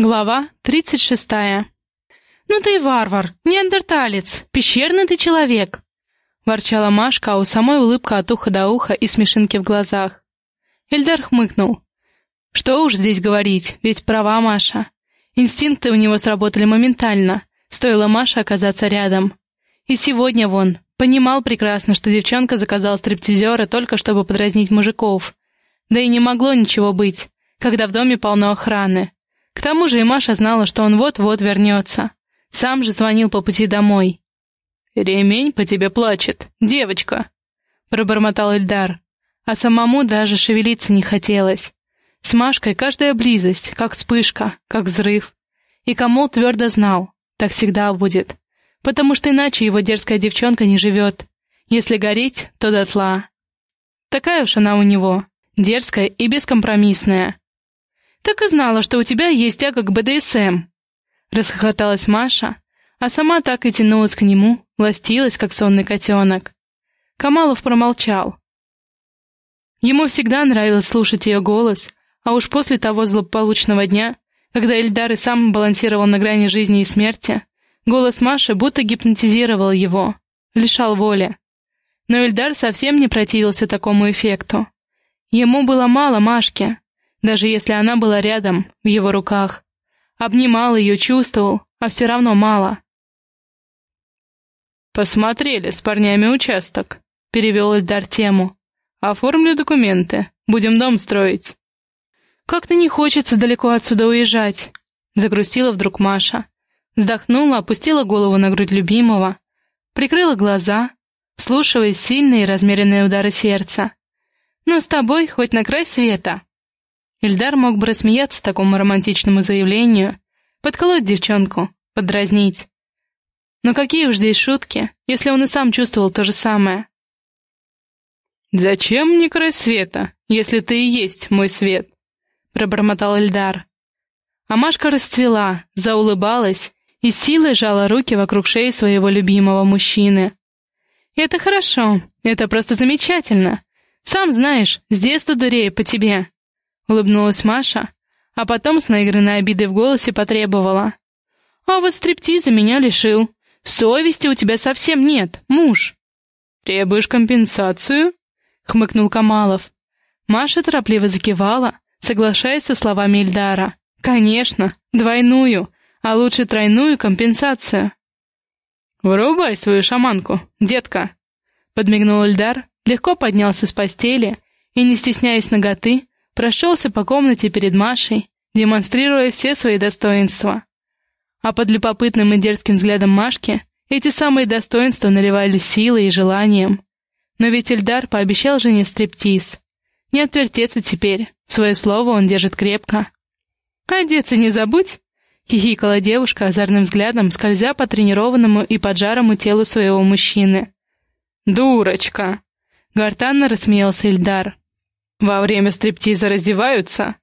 Глава 36. «Ну ты варвар, неандерталец, пещерный ты человек!» Ворчала Машка, а у самой улыбка от уха до уха и смешинки в глазах. Эльдар хмыкнул. «Что уж здесь говорить, ведь права Маша. Инстинкты у него сработали моментально, стоило Маше оказаться рядом. И сегодня вон, понимал прекрасно, что девчонка заказала стриптизера только чтобы подразнить мужиков. Да и не могло ничего быть, когда в доме полно охраны. К тому же и Маша знала, что он вот-вот вернется. Сам же звонил по пути домой. «Ремень по тебе плачет, девочка», — пробормотал Эльдар. А самому даже шевелиться не хотелось. С Машкой каждая близость, как вспышка, как взрыв. И Камол твердо знал, так всегда будет. Потому что иначе его дерзкая девчонка не живет. Если гореть, то дотла. Такая уж она у него, дерзкая и бескомпромиссная. «Так и знала, что у тебя есть тяга к БДСМ!» Расхохоталась Маша, а сама так и тянулась к нему, ластилась, как сонный котенок. Камалов промолчал. Ему всегда нравилось слушать ее голос, а уж после того злополучного дня, когда Эльдар и сам балансировал на грани жизни и смерти, голос Маши будто гипнотизировал его, лишал воли. Но Эльдар совсем не противился такому эффекту. Ему было мало Машки, даже если она была рядом, в его руках. Обнимал ее, чувствовал, а все равно мало. «Посмотрели с парнями участок», — перевел Эльдар тему. «Оформлю документы. Будем дом строить». «Как-то не хочется далеко отсюда уезжать», — загрустила вдруг Маша. Вздохнула, опустила голову на грудь любимого, прикрыла глаза, вслушиваясь сильные размеренные удары сердца. «Но с тобой хоть на край света». Ильдар мог бы рассмеяться такому романтичному заявлению, подколоть девчонку, подразнить. Но какие уж здесь шутки, если он и сам чувствовал то же самое. «Зачем мне край света, если ты и есть мой свет?» — пробормотал Эльдар. А Машка расцвела, заулыбалась и силой жала руки вокруг шеи своего любимого мужчины. «Это хорошо, это просто замечательно. Сам знаешь, с детства дурею по тебе. Улыбнулась Маша, а потом с наигранной обидой в голосе потребовала. «А вот стриптиза меня лишил. Совести у тебя совсем нет, муж». «Требуешь компенсацию?» — хмыкнул Камалов. Маша торопливо закивала, соглашаясь со словами Ильдара. «Конечно, двойную, а лучше тройную компенсацию». «Вырубай свою шаманку, детка!» Подмигнул Ильдар, легко поднялся с постели и, не стесняясь ноготы, прошелся по комнате перед Машей, демонстрируя все свои достоинства. А под любопытным и дерзким взглядом Машки эти самые достоинства наливали силой и желанием. Но ведь Эльдар пообещал жене стриптиз. Не отвертеться теперь, свое слово он держит крепко. «Одеться не забудь!» — хихикала девушка озорным взглядом, скользя по тренированному и поджарому телу своего мужчины. «Дурочка!» — гортанно рассмеялся Эльдар. Во время стриптиза раздеваются?»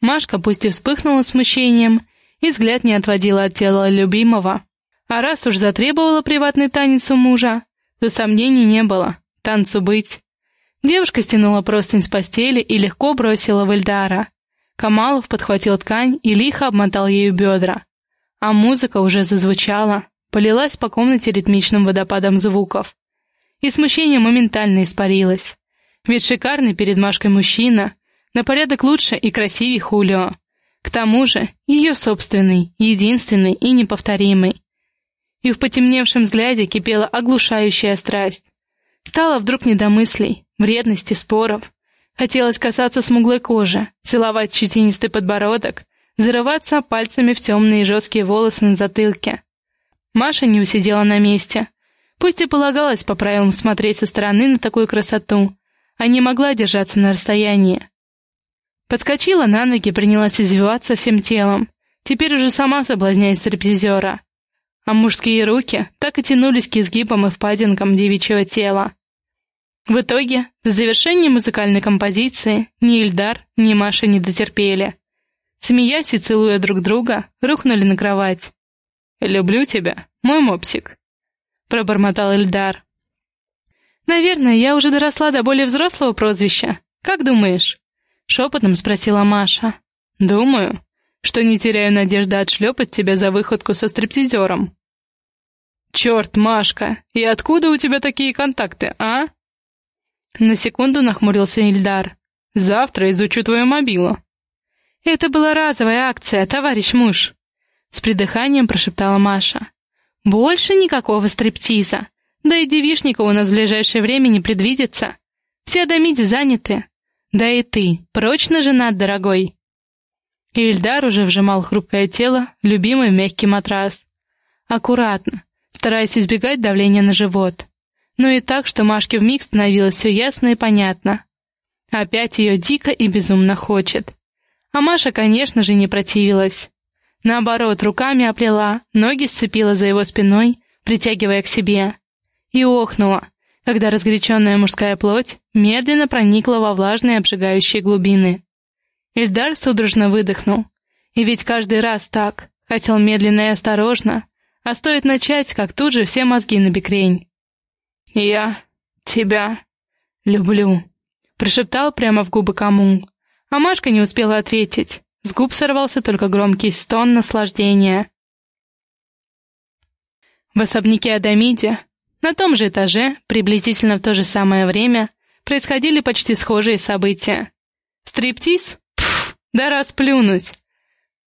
Машка пусть и вспыхнула смущением, и взгляд не отводила от тела любимого. А раз уж затребовала приватный танец у мужа, то сомнений не было, танцу быть. Девушка стянула простынь с постели и легко бросила в Эльдара. Камалов подхватил ткань и лихо обмотал ею бедра. А музыка уже зазвучала, полилась по комнате ритмичным водопадом звуков. И смущение моментально испарилось. Ведь шикарный перед Машкой мужчина, на порядок лучше и красивее Хулио. К тому же, ее собственный, единственный и неповторимый. И в потемневшем взгляде кипела оглушающая страсть. Стало вдруг недомыслий, вредности, споров. Хотелось касаться смуглой кожи, целовать щетинистый подбородок, зарываться пальцами в темные жесткие волосы на затылке. Маша не усидела на месте. Пусть и полагалось по правилам смотреть со стороны на такую красоту, а не могла держаться на расстоянии. Подскочила на ноги, принялась извиваться всем телом, теперь уже сама соблазняясь стриптизера. А мужские руки так и тянулись к изгибам и впадинкам девичьего тела. В итоге, до завершения музыкальной композиции ни Ильдар, ни Маша не дотерпели. Смеясь и целуя друг друга, рухнули на кровать. «Люблю тебя, мой мопсик», — пробормотал Ильдар. «Наверное, я уже доросла до более взрослого прозвища. Как думаешь?» — шепотом спросила Маша. «Думаю», что не теряю надежды отшлепать тебя за выходку со стриптизером. Черт, Машка, и откуда у тебя такие контакты, а? На секунду нахмурился Ильдар. Завтра изучу твою мобилу. Это была разовая акция, товарищ муж. С придыханием прошептала Маша. Больше никакого стриптиза. Да и девишника у нас в ближайшее время не предвидится. Все домиди заняты. Да и ты, прочно женат, дорогой. Ильдар уже вжимал хрупкое тело, любимый мягкий матрас. Аккуратно, стараясь избегать давления на живот. Но и так, что Машке вмиг становилось все ясно и понятно. Опять ее дико и безумно хочет. А Маша, конечно же, не противилась. Наоборот, руками оплела, ноги сцепила за его спиной, притягивая к себе. И охнула, когда разгоряченная мужская плоть медленно проникла во влажные обжигающие глубины. Ильдар судорожно выдохнул. И ведь каждый раз так, хотел медленно и осторожно, а стоит начать, как тут же все мозги на бекрень. «Я тебя люблю», — прошептал прямо в губы кому. А Машка не успела ответить. С губ сорвался только громкий стон наслаждения. В особняке Адамиде, на том же этаже, приблизительно в то же самое время, происходили почти схожие события. Стриптиз? Пф, да расплюнуть.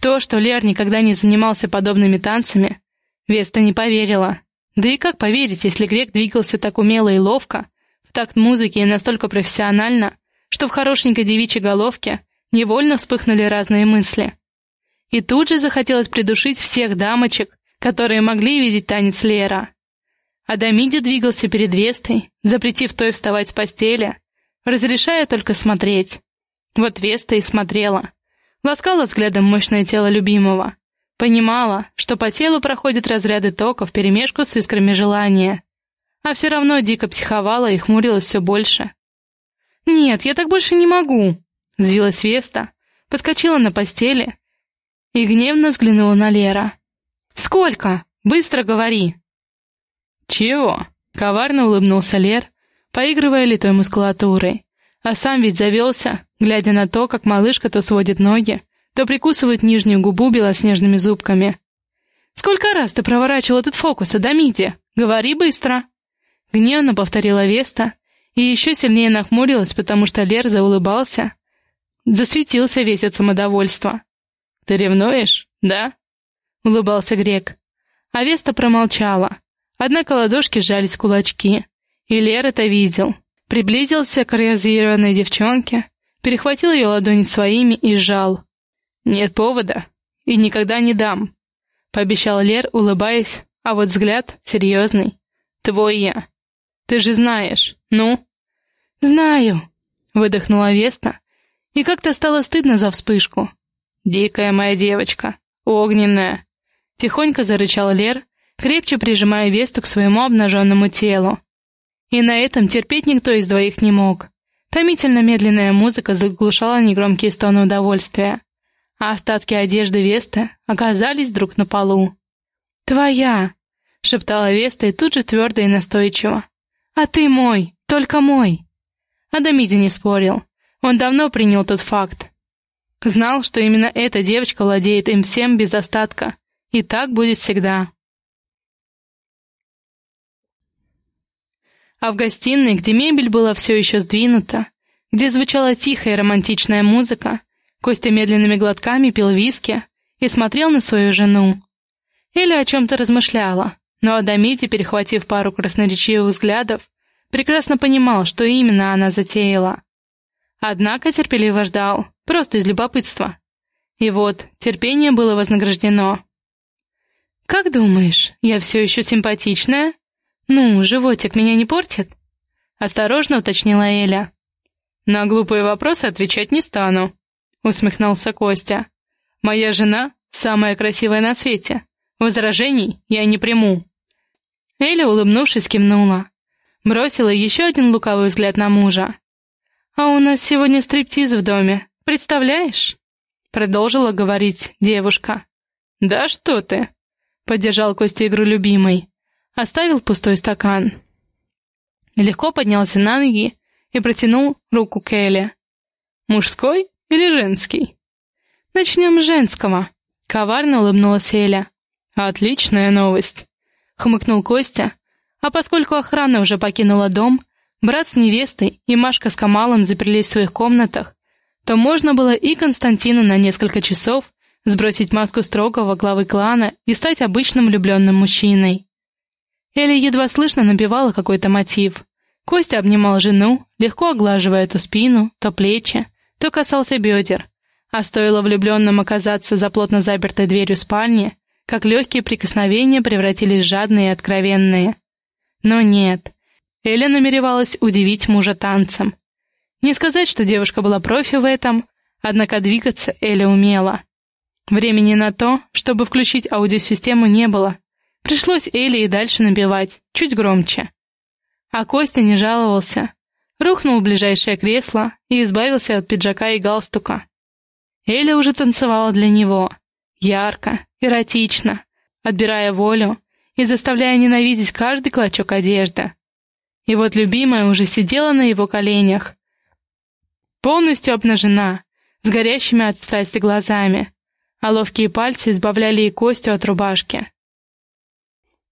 То, что Лер никогда не занимался подобными танцами, Веста не поверила. Да и как поверить, если грек двигался так умело и ловко, в такт музыки и настолько профессионально, что в хорошенькой девичьей головке невольно вспыхнули разные мысли. И тут же захотелось придушить всех дамочек, которые могли видеть танец Лера. Адамиди двигался перед Вестой, запретив той вставать с постели, разрешая только смотреть. Вот Веста и смотрела. Ласкала взглядом мощное тело любимого. Понимала, что по телу проходят разряды тока вперемешку с искрами желания. А все равно дико психовала и хмурилась все больше. «Нет, я так больше не могу!» — взвилась Веста, подскочила на постели и гневно взглянула на Лера. «Сколько? Быстро говори!» «Чего?» — коварно улыбнулся Лер, поигрывая литой мускулатурой. А сам ведь завелся, глядя на то, как малышка то сводит ноги, то прикусывает нижнюю губу белоснежными зубками. «Сколько раз ты проворачивал этот фокус, Адамиди? Говори быстро!» Гневно повторила Веста и еще сильнее нахмурилась, потому что Лер заулыбался. Засветился весь от самодовольства. «Ты ревнуешь, да?» — улыбался Грек. А Веста промолчала. Однако ладошки сжались кулачки. И Лер это видел. Приблизился к разъяренной девчонке, перехватил ее ладони своими и сжал. «Нет повода. И никогда не дам», — пообещал Лер, улыбаясь, а вот взгляд серьезный. «Твой я. Ты же знаешь. Ну?» «Знаю», — выдохнула Веста, и как-то стало стыдно за вспышку. «Дикая моя девочка, огненная», — тихонько зарычал Лер, крепче прижимая Весту к своему обнаженному телу. И на этом терпеть никто из двоих не мог. Томительно медленная музыка заглушала негромкие стоны удовольствия, а остатки одежды Весты оказались вдруг на полу. «Твоя!» — шептала Веста и тут же твердо и настойчиво. «А ты мой, только мой!» Адамиди не спорил. Он давно принял тот факт. Знал, что именно эта девочка владеет им всем без остатка. И так будет всегда. А в гостиной, где мебель была все еще сдвинута, где звучала тихая романтичная музыка, Костя медленными глотками пил виски и смотрел на свою жену. Или о чем-то размышляла, но Адамити, перехватив пару красноречивых взглядов, прекрасно понимал, что именно она затеяла. Однако терпеливо ждал, просто из любопытства. И вот, терпение было вознаграждено. «Как думаешь, я все еще симпатичная? Ну, животик меня не портит?» Осторожно уточнила Эля. «На глупые вопросы отвечать не стану», усмехнулся Костя. «Моя жена самая красивая на свете. Возражений я не приму». Эля, улыбнувшись, кивнула. Бросила еще один лукавый взгляд на мужа. «А у нас сегодня стриптиз в доме, представляешь?» Продолжила говорить девушка. «Да что ты!» Поддержал Костя игру любимой. Оставил пустой стакан. Легко поднялся на ноги и протянул руку к Эле. «Мужской?» или женский?» «Начнем с женского», — коварно улыбнулась Эля. «Отличная новость», — хмыкнул Костя, а поскольку охрана уже покинула дом, брат с невестой и Машка с Камалом заперлись в своих комнатах, то можно было и Константину на несколько часов сбросить маску строгого главы клана и стать обычным влюбленным мужчиной. Эля едва слышно напевала какой-то мотив. Костя обнимал жену, легко оглаживая то спину, то плечи, то касался бедер, а стоило влюбленным оказаться за плотно запертой дверью спальни, как легкие прикосновения превратились в жадные и откровенные. Но нет, Эля намеревалась удивить мужа танцем. Не сказать, что девушка была профи в этом, однако двигаться Эля умела. Времени на то, чтобы включить аудиосистему, не было. Пришлось Эле и дальше набивать, чуть громче. А Костя не жаловался. Рухнул в ближайшее кресло и избавился от пиджака и галстука. Эля уже танцевала для него. Ярко, эротично, отбирая волю и заставляя ненавидеть каждый клочок одежды. И вот любимая уже сидела на его коленях, полностью обнажена, с горящими от страсти глазами, а ловкие пальцы избавляли и Костю от рубашки.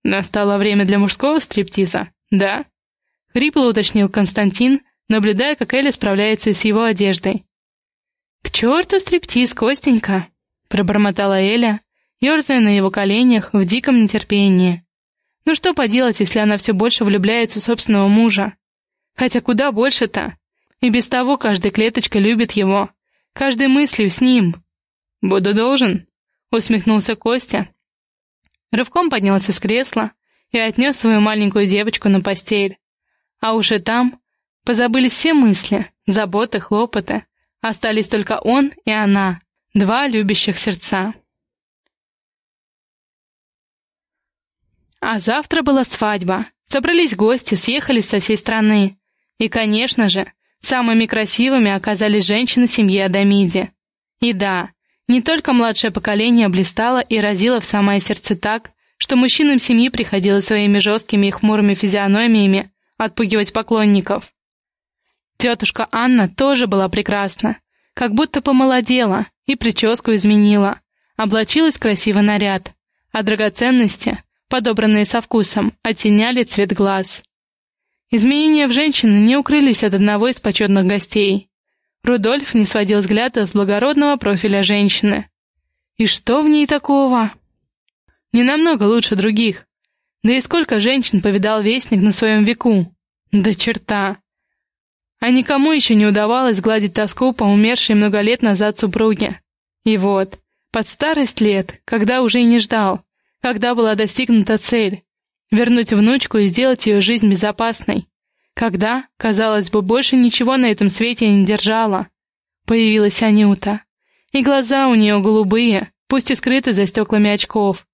«Настало время для мужского стриптиза, да?» — хрипло уточнил Константин, наблюдая, как Элли справляется с его одеждой. «К черту стриптиз, Костенька!» — пробормотала Эля, ерзая на его коленях в диком нетерпении. Ну что поделать, если она все больше влюбляется в собственного мужа? Хотя куда больше-то? И без того каждая клеточка любит его, каждой мыслью с ним. «Буду должен», — усмехнулся Костя, Рывком поднялся с кресла и отнес свою маленькую девочку на постель. А уже там позабылись все мысли, заботы, хлопоты. Остались только он и она, два любящих сердца. А завтра была свадьба. Собрались гости, съехались со всей страны. И, конечно же, самыми красивыми оказались женщины семьи Адамиди. И да, не только младшее поколение блистало и разило в самое сердце так, что мужчинам семьи приходилось своими жесткими и хмурыми физиономиями отпугивать поклонников. Тетушка Анна тоже была прекрасна, как будто помолодела и прическу изменила, облачилась в красивый наряд, а драгоценности, подобранные со вкусом, оттеняли цвет глаз. Изменения в женщине не укрылись от одного из почетных гостей. Рудольф не сводил взгляда с благородного профиля женщины. И что в ней такого? Не намного лучше других. Да и сколько женщин повидал Вестник на своем веку? Да черта! А никому еще не удавалось гладить тоску по умершей много лет назад супруге. И вот, под старость лет, когда уже и не ждал, когда была достигнута цель — вернуть внучку и сделать ее жизнь безопасной, когда, казалось бы, больше ничего на этом свете не держала. Появилась Анюта. И глаза у нее голубые, пусть и скрыты за стеклами очков.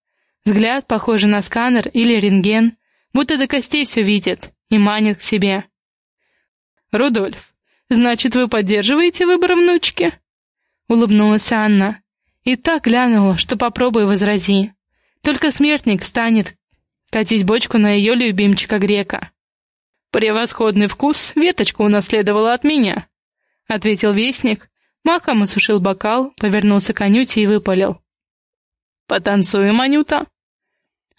Взгляд похожий на сканер или рентген, будто до костей все видит и манит к себе. «Рудольф, значит, вы поддерживаете выбор внучки?» Улыбнулась Анна. И так глянула, что попробуй возрази. Только смертник станет катить бочку на ее любимчика грека. «Превосходный вкус веточка унаследовала от меня», — ответил вестник, махом осушил бокал, повернулся к Анюте и выпалил. «Потанцуем, Анюта?»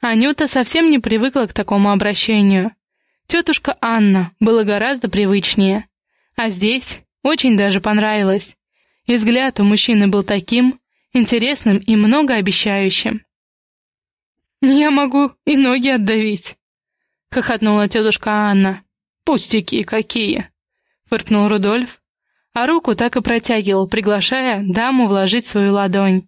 Анюта совсем не привыкла к такому обращению. Тетушка Анна было гораздо привычнее. А здесь очень даже понравилось. И взгляд у мужчины был таким, интересным и многообещающим. «Я могу и ноги отдавить», — хохотнула тетушка Анна. «Пустяки какие!» — фыркнул Рудольф, а руку так и протягивал, приглашая даму вложить свою ладонь.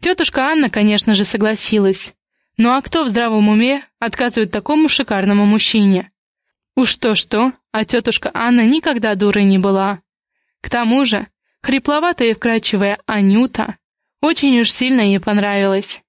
Тетушка Анна, конечно же, согласилась. Ну а кто в здравом уме отказывает такому шикарному мужчине? Уж то-что, а тетушка Анна никогда дурой не была. К тому же, хрипловатая и вкрадчивая Анюта очень уж сильно ей понравилась.